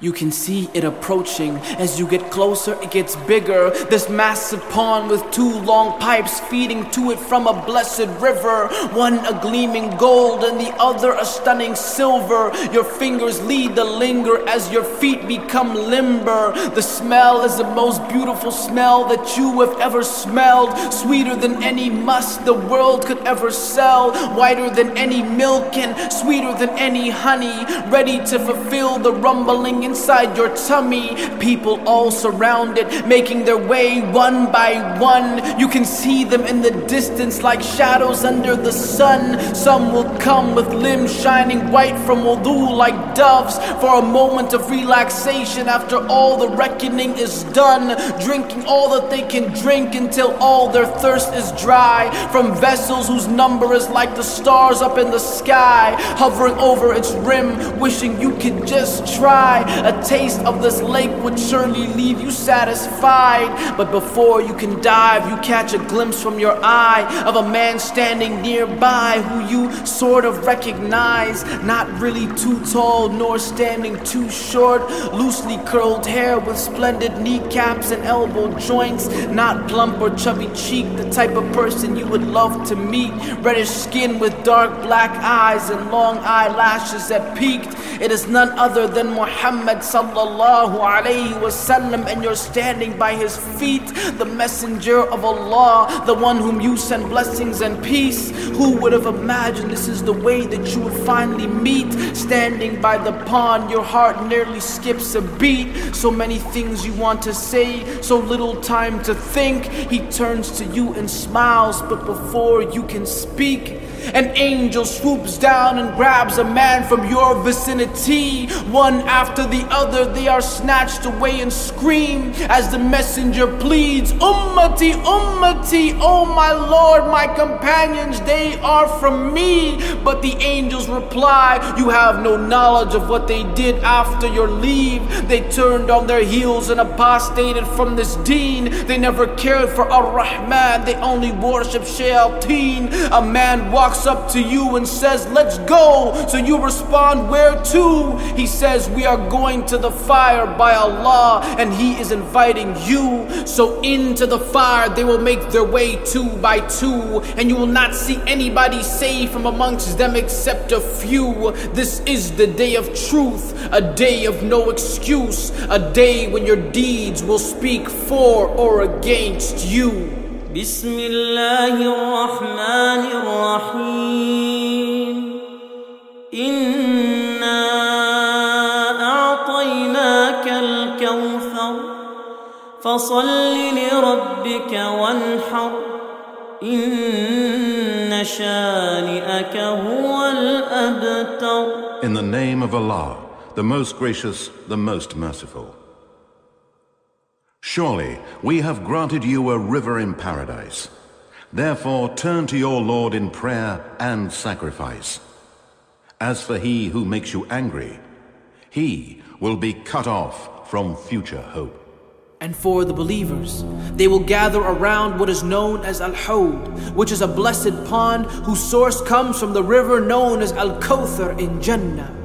You can see it approaching. As you get closer, it gets bigger. This massive pond with two long pipes feeding to it from a blessed river. One a gleaming gold and the other a stunning silver. Your fingers lead the linger as your feet become limber. The smell is the most beautiful smell that you have ever smelled. Sweeter than any musk the world could ever sell. Whiter than any milk and sweeter than any honey. Ready to fulfill the rumbling inside your tummy. People all surrounded, making their way one by one. You can see them in the distance like shadows under the sun. Some will come with limbs shining white from wudu like doves for a moment of relaxation after all the reckoning is done. Drinking all that they can drink until all their thirst is dry. From vessels whose number is like the stars up in the sky, hovering over its rim, wishing you could just try. A taste of this lake would surely leave you satisfied. But before you can dive, you catch a glimpse from your eye of a man standing nearby who you sort of recognize. Not really too tall nor standing too short. Loosely curled hair with splendid kneecaps and elbow joints. Not plump or chubby cheek, the type of person you would love to meet. Reddish skin with dark black eyes and long eyelashes that peaked. It is none other than Muhammad sallallahu alayhi wasallam, and you're standing by his feet, the messenger of Allah, the one whom you send blessings and peace. Who would have imagined this is the way that you would finally meet? Standing by the pond, your heart nearly skips a beat. So many things you want to say, so little time to think. He turns to you and smiles, but before you can speak, an angel swoops down and grabs a man from your vicinity. One after the other, they are snatched away and scream as the messenger pleads, Ummati, Ummati, oh my Lord, my companions, they are from me. But the angels reply, You have no knowledge of what they did after your leave. They turned on their heels and apostated from this deen. They never cared for Ar Rahman, they only worship Shayateen. A man walks walks up to you and says, Let's go. So you respond, Where to? He says, We are going to the fire by Allah, and He is inviting you. So into the fire they will make their way two by two, and you will not see anybody saved from amongst them except a few. This is the day of truth, a day of no excuse, a day when your deeds will speak for or against you. بسم الله الرحمن الرحيم. إنا أعطيناك الكوثر فصل لربك وانحر. إن شانئك هو الأبتر. In the name of Allah, the most gracious, the most merciful. Surely we have granted you a river in paradise. Therefore turn to your Lord in prayer and sacrifice. As for he who makes you angry, he will be cut off from future hope. And for the believers, they will gather around what is known as Al Hawd, which is a blessed pond whose source comes from the river known as Al Kawthar in Jannah.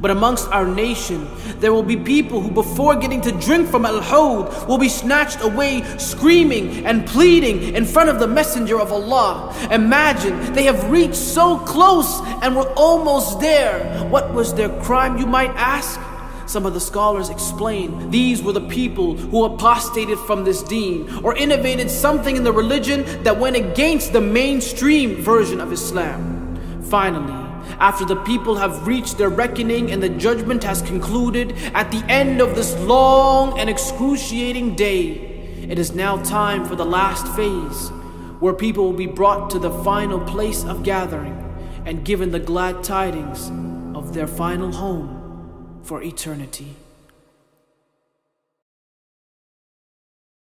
But amongst our nation, there will be people who, before getting to drink from Al Hawd, will be snatched away screaming and pleading in front of the Messenger of Allah. Imagine they have reached so close and were almost there. What was their crime, you might ask? Some of the scholars explain these were the people who apostated from this deen or innovated something in the religion that went against the mainstream version of Islam. Finally, after the people have reached their reckoning and the judgment has concluded, at the end of this long and excruciating day, it is now time for the last phase, where people will be brought to the final place of gathering and given the glad tidings of their final home for eternity.